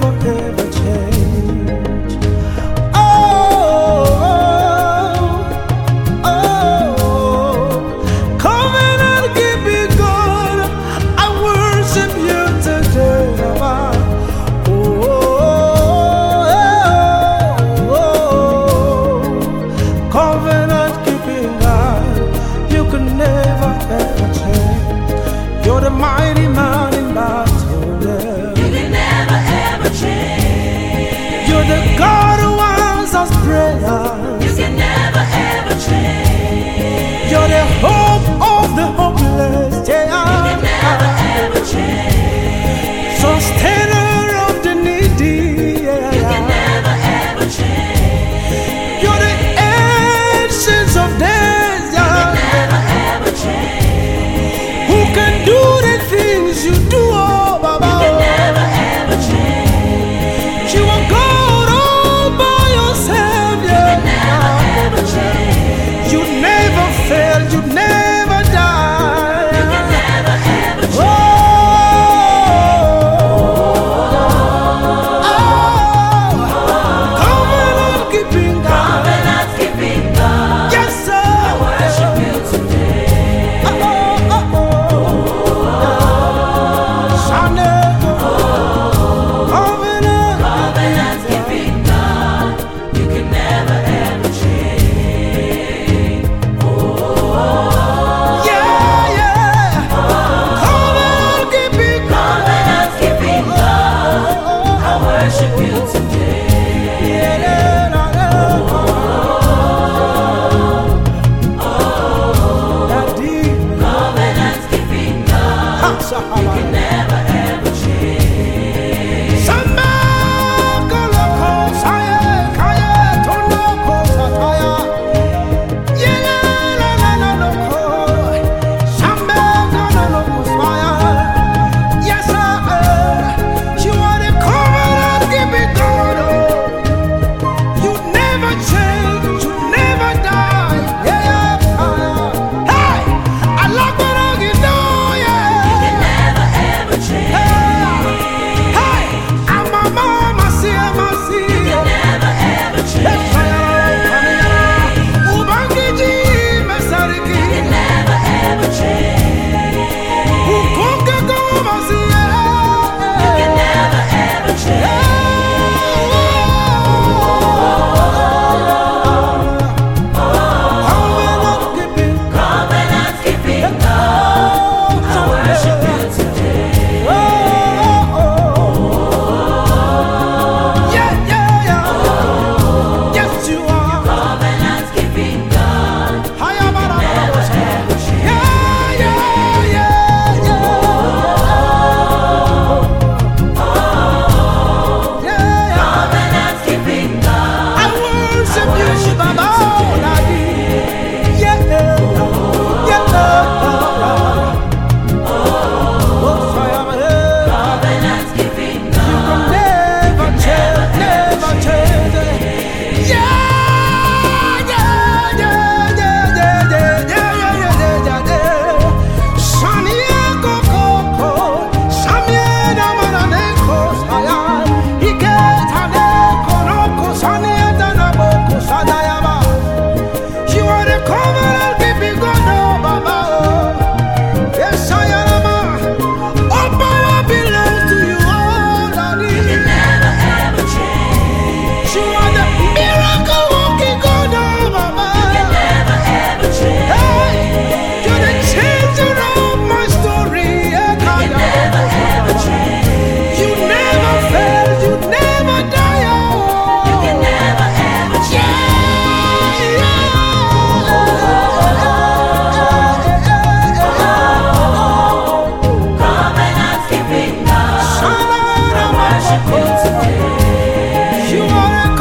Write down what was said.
Forever. never of the needy. You can never ever change. You're the essence of You can never ever change. Who can do the things you do? You are